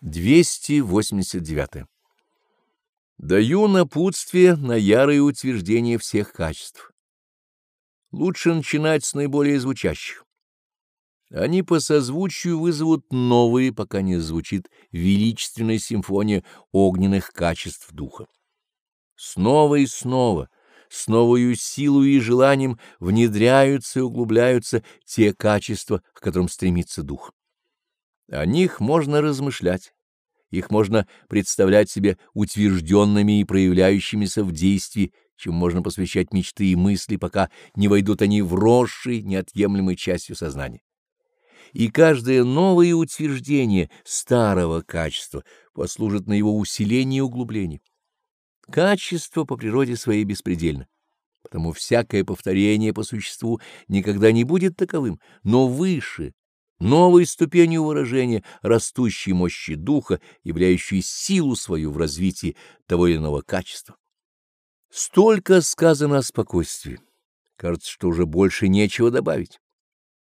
289. Даю напутствие на ярое утверждение всех качеств. Лучше начинать с наиболее звучащих. Они по созвучию вызовут новые, пока не звучит величественная симфония огненных качеств духа. Снова и снова, с новою силой и желанием внедряются и углубляются те качества, к которым стремится дух. О них можно размышлять, их можно представлять себе утвержденными и проявляющимися в действии, чем можно посвящать мечты и мысли, пока не войдут они в росшей, неотъемлемой частью сознания. И каждое новое утверждение старого качества послужит на его усиление и углубление. Качество по природе своей беспредельно, потому всякое повторение по существу никогда не будет таковым, но выше, новой ступенью выражения растущей мощи духа, являющей силу свою в развитии того или иного качества. Столько сказано о спокойствии. Кажется, что уже больше нечего добавить.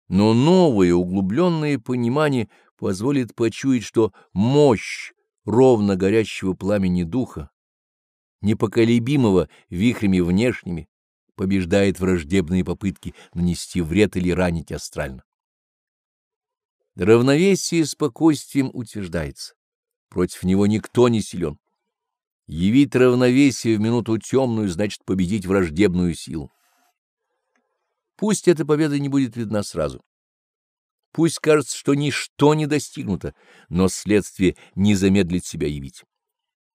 Но новое углубленное понимание позволит почуять, что мощь ровно горящего пламени духа, непоколебимого вихрями внешними, побеждает враждебные попытки нанести вред или ранить астрально. Равновесие спокойствием утверждается. Против него никто не силен. Явить равновесие в минуту темную значит победить враждебную силу. Пусть эта победа не будет видна сразу. Пусть кажется, что ничто не достигнуто, но следствие не замедлит себя явить.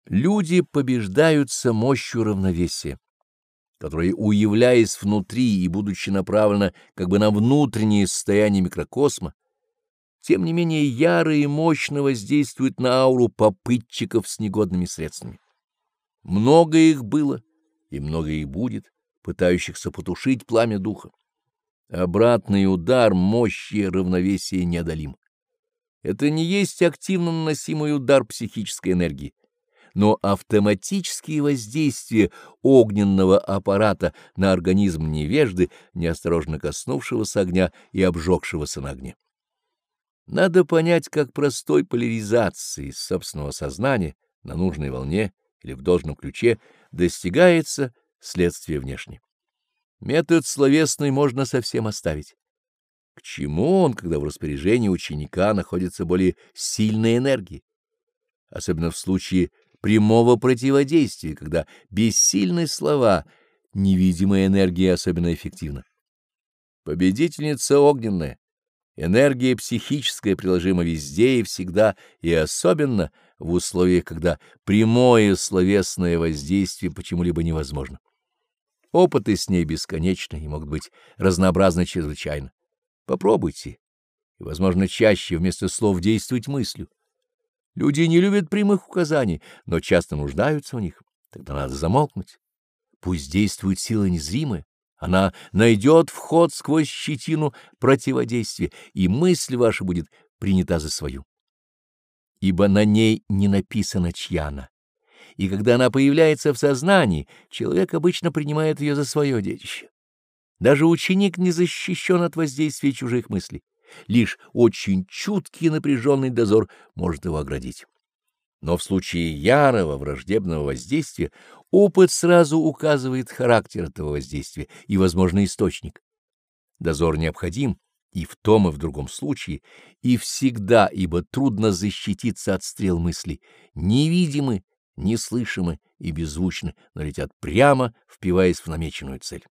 Люди побеждаются мощью равновесия, которое, уявляясь внутри и будучи направлено как бы на внутреннее состояние микрокосма, тем не менее яро и мощно воздействует на ауру попытчиков с негодными средствами. Много их было, и много их будет, пытающихся потушить пламя духа. Обратный удар мощи равновесия неодолим. Это не есть активно наносимый удар психической энергии, но автоматические воздействия огненного аппарата на организм невежды, неосторожно коснувшегося огня и обжегшегося на огне. Надо понять, как простой поляризации собственного сознания на нужной волне или в должном ключе достигается следствие внешне. Метод словесный можно совсем оставить. К чему он, когда в распоряжении ученика находится более сильная энергия? Особенно в случае прямого противодействия, когда бессильные слова, невидимая энергия особенно эффективна. Победительница огненная, Энергия психическая приложима везде и всегда, и особенно в условиях, когда прямое словесное воздействие почему-либо невозможно. Опыты с ней бесконечны и могут быть разнообразны чрезвычайно. Попробуйте, и, возможно, чаще вместо слов действовать мыслью. Люди не любят прямых указаний, но часто нуждаются в них. Тогда надо замолкнуть. Пусть действует сила незримая. Она найдет вход сквозь щетину противодействия, и мысль ваша будет принята за свою. Ибо на ней не написано чья она. И когда она появляется в сознании, человек обычно принимает ее за свое детище. Даже ученик не защищен от воздействия чужих мыслей. Лишь очень чуткий и напряженный дозор может его оградить. Но в случае ярого враждебного воздействия опыт сразу указывает характер этого воздействия и возможный источник. Дозор необходим и в том, и в другом случае, и всегда, ибо трудно защититься от стрел мыслей, невидимы, неслышимы и беззвучны, но летят прямо, впиваясь в намеченную цель.